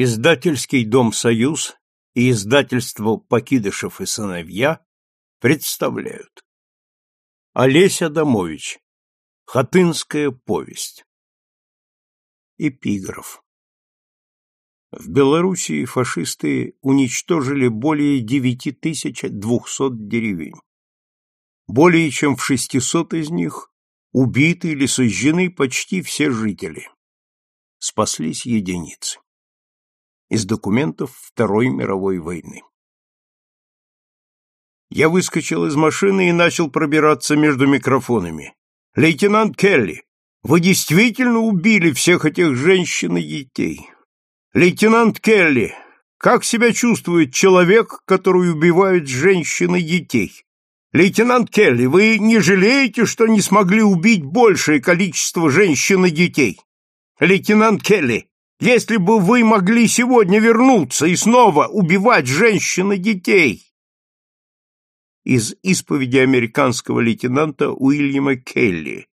Издательский дом «Союз» и издательство «Покидышев и сыновья» представляют. Олеся Домович. Хатынская повесть. Эпиграф. В Белоруссии фашисты уничтожили более 9200 деревень. Более чем в 600 из них убиты или сожжены почти все жители. Спаслись единицы из документов Второй мировой войны. Я выскочил из машины и начал пробираться между микрофонами. «Лейтенант Келли, вы действительно убили всех этих женщин и детей? Лейтенант Келли, как себя чувствует человек, который убивает женщин и детей? Лейтенант Келли, вы не жалеете, что не смогли убить большее количество женщин и детей? Лейтенант Келли, если бы вы могли сегодня вернуться и снова убивать женщин и детей!» Из исповеди американского лейтенанта Уильяма Келли,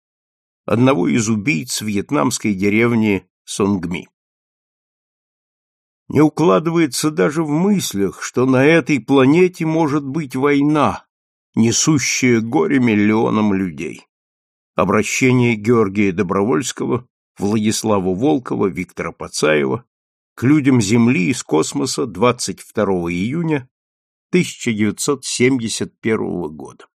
одного из убийц вьетнамской деревни Сонгми. Не укладывается даже в мыслях, что на этой планете может быть война, несущая горе миллионам людей. Обращение Георгия Добровольского Владиславу Волкова, Виктора Пацаева к людям Земли из космоса 22 июня 1971 года.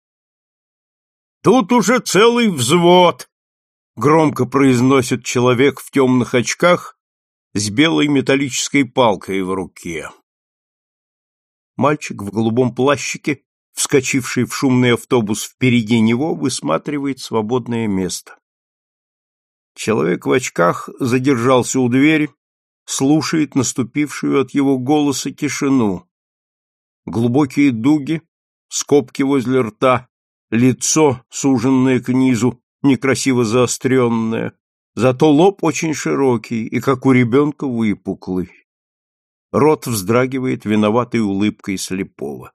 «Тут уже целый взвод!» — громко произносит человек в темных очках с белой металлической палкой в руке. Мальчик в голубом плащике, вскочивший в шумный автобус впереди него, высматривает свободное место. Человек в очках задержался у двери, слушает наступившую от его голоса тишину. Глубокие дуги, скобки возле рта, лицо, суженное к низу, некрасиво заостренное, зато лоб очень широкий и, как у ребенка, выпуклый. Рот вздрагивает виноватой улыбкой слепого.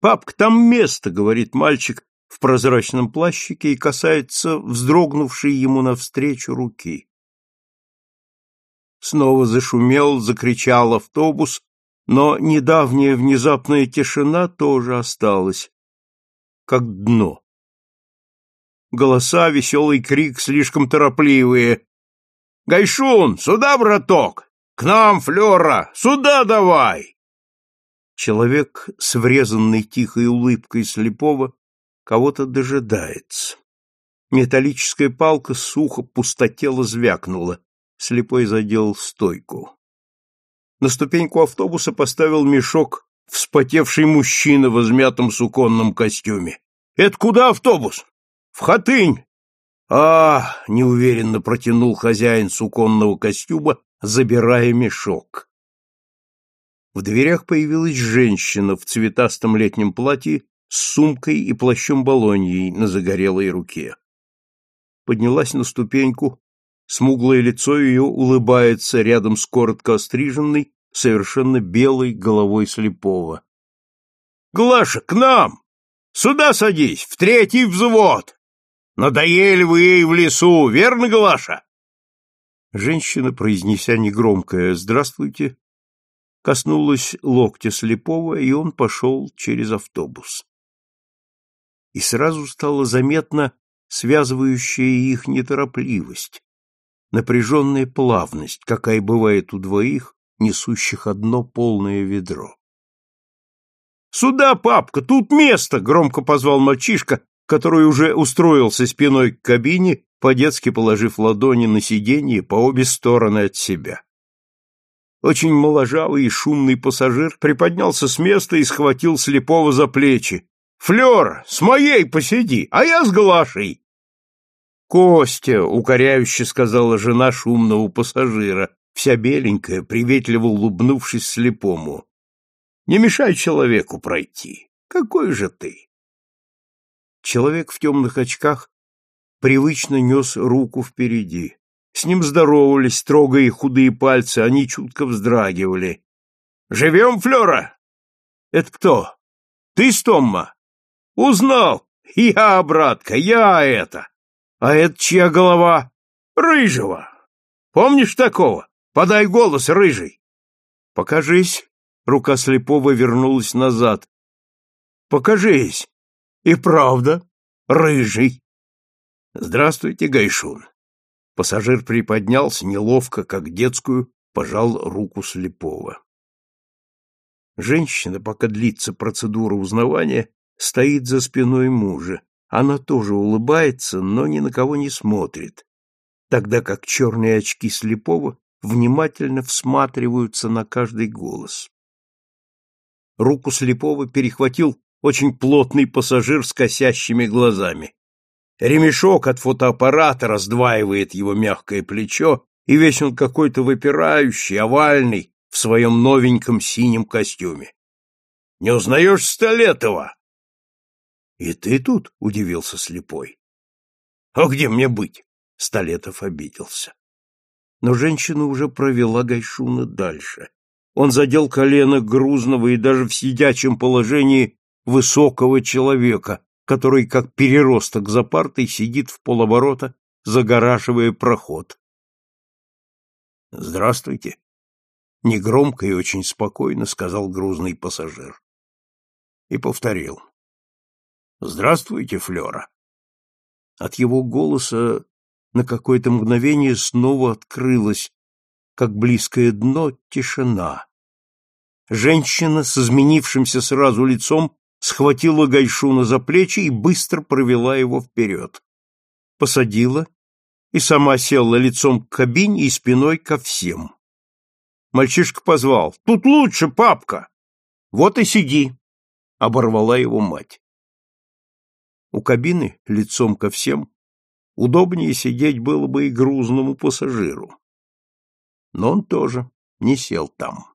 «Папка, там место!» — говорит мальчик, в прозрачном плащике и касается вздрогнувшей ему навстречу руки. Снова зашумел, закричал автобус, но недавняя внезапная тишина тоже осталась, как дно. Голоса, веселый крик, слишком торопливые. «Гайшун, сюда, браток! К нам, Флера! Сюда давай!» Человек с врезанной тихой улыбкой слепого кого-то дожидается. Металлическая палка сухо пустотела звякнула. Слепой задел стойку. На ступеньку автобуса поставил мешок вспотевший мужчина в измятом суконном костюме. «Это куда автобус?» «В Хатынь!» «А!» — неуверенно протянул хозяин суконного костюма, забирая мешок. В дверях появилась женщина в цветастом летнем платье с сумкой и плащом болоньей на загорелой руке. Поднялась на ступеньку, смуглое лицо ее улыбается рядом с коротко остриженной, совершенно белой головой слепого. — Глаша, к нам! Сюда садись, в третий взвод! Надоели вы ей в лесу, верно, Глаша? Женщина, произнеся негромкое «Здравствуйте», коснулась локтя слепого, и он пошел через автобус и сразу стало заметно связывающая их неторопливость, напряженная плавность, какая бывает у двоих, несущих одно полное ведро. «Сюда, папка, тут место!» — громко позвал мальчишка, который уже устроился спиной к кабине, по-детски положив ладони на сиденье по обе стороны от себя. Очень моложавый и шумный пассажир приподнялся с места и схватил слепого за плечи. Флёр, с моей посиди, а я с Глашей. Костя, укоряюще сказала жена шумного пассажира, вся беленькая, приветливо улыбнувшись слепому. Не мешай человеку пройти. Какой же ты? Человек в темных очках привычно нес руку впереди. С ним здоровались, трогая худые пальцы, они чутко вздрагивали. «Живем, Флёра?» «Это кто?» «Ты, Стомма?» Узнал! Я, братка, я это! А это чья голова? Рыжего! Помнишь такого? Подай голос, рыжий! Покажись. Рука слепого вернулась назад. Покажись. И правда, рыжий. Здравствуйте, Гайшун. Пассажир приподнялся неловко, как детскую, пожал руку слепого. Женщина, пока длится процедура узнавания, стоит за спиной мужа. Она тоже улыбается, но ни на кого не смотрит, тогда как черные очки слепого внимательно всматриваются на каждый голос. Руку слепого перехватил очень плотный пассажир с косящими глазами. Ремешок от фотоаппарата раздваивает его мягкое плечо, и весь он какой-то выпирающий, овальный, в своем новеньком синем костюме. — Не узнаешь Столетова? — И ты тут? — удивился слепой. — А где мне быть? — Столетов обиделся. Но женщина уже провела Гайшуна дальше. Он задел колено грузного и даже в сидячем положении высокого человека, который, как переросток за партой, сидит в полоборота, загораживая проход. «Здравствуйте!» — негромко и очень спокойно сказал грузный пассажир. И повторил. «Здравствуйте, Флёра!» От его голоса на какое-то мгновение снова открылась, как близкое дно, тишина. Женщина с изменившимся сразу лицом схватила Гайшуна за плечи и быстро провела его вперед. Посадила и сама села лицом к кабине и спиной ко всем. Мальчишка позвал. «Тут лучше, папка!» «Вот и сиди!» — оборвала его мать. У кабины, лицом ко всем, удобнее сидеть было бы и грузному пассажиру. Но он тоже не сел там.